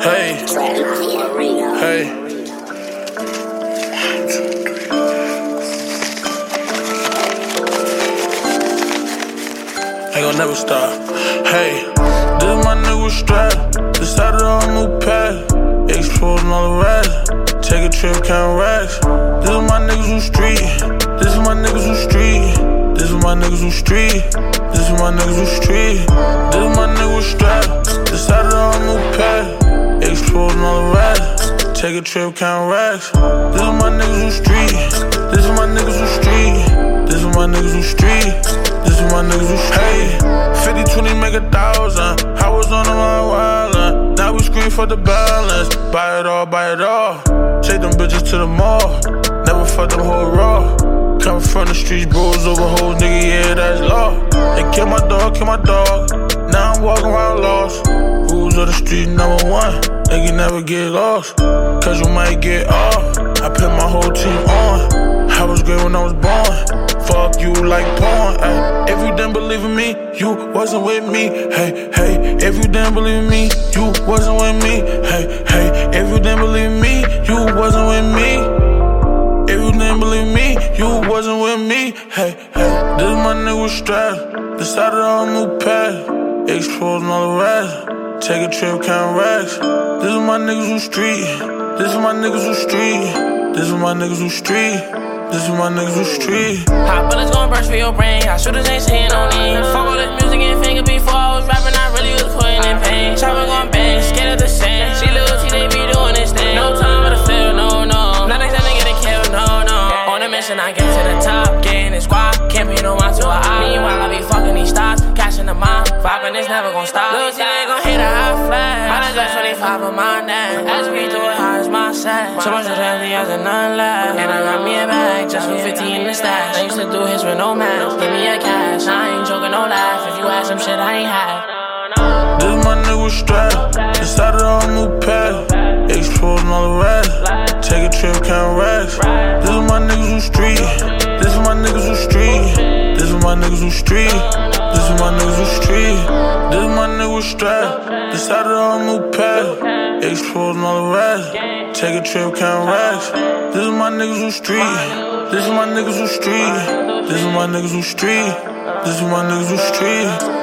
Hey. Hey. Ain't gon' never stop. Hey, this is my nigga strap. Decided on a new path. Exposing all the rats. Take a trip, count racks. This is my niggas who street. This is my niggas who street. This is my niggas who street. This is my niggas who street. This is my nigga strap. Decided on a new path. Exposing all the rats. Take a trip, count racks. This is my niggas who street. This is my niggas who street. This is my niggas who street. This is my niggas who hey 50, 20, make a thousand. I was on the run wildin'. Now we scream for the balance. Buy it all, buy it all. Take them bitches to the mall. Never fuck them whole raw. Come from the streets, bros over hoes, nigga, yeah, that's law. They kill my dog, kill my dog. Now I'm walking around lost. Street, number one. Nigga never get lost. Cause you might get off. I put my whole team on. I was great when I was born fuck you like porn. Ay. If you didn't believe in me, you wasn't with me. Hey, hey, if you didn't believe in me, you wasn't with me. Hey, hey, if you didn't believe in me, you wasn't with me. If you didn't believe me, you wasn't with me. Hey, hey, this is my nigga strap. Decided on a new path. Exposing all the rats. Take a trip, count racks. This is my niggas who street. This is my niggas who street. This is my niggas who street. This is my niggas who street. Hot bullets gon' burst for your brain. Hot shooters ain't saying no name. Fuck all that I get to the top. Getting the squad, can't be no one to a eye. Meanwhile, I be fucking these stars, Cashing the mind. Vibing, it's never gonna stop. Little T, they gon' hit a high flag. I got 25 on my neck. As we do it, high as my set. So much of that, the none left. And I got me a bag just for 50 in the stash. I used to do his with no mask. Give me a cash, I ain't joking, no laugh. If you ask some shit, I ain't have. This is my nigga strap. Decided on a new path. Exposing all the rats. Niggas who street. This is my niggas who street. This is my nigga strap. Decided on a new path. Exposing all the rats. Take a trip, count racks. This is my niggas who street. This is my niggas who street. This is my niggas who street. This is my niggas who street.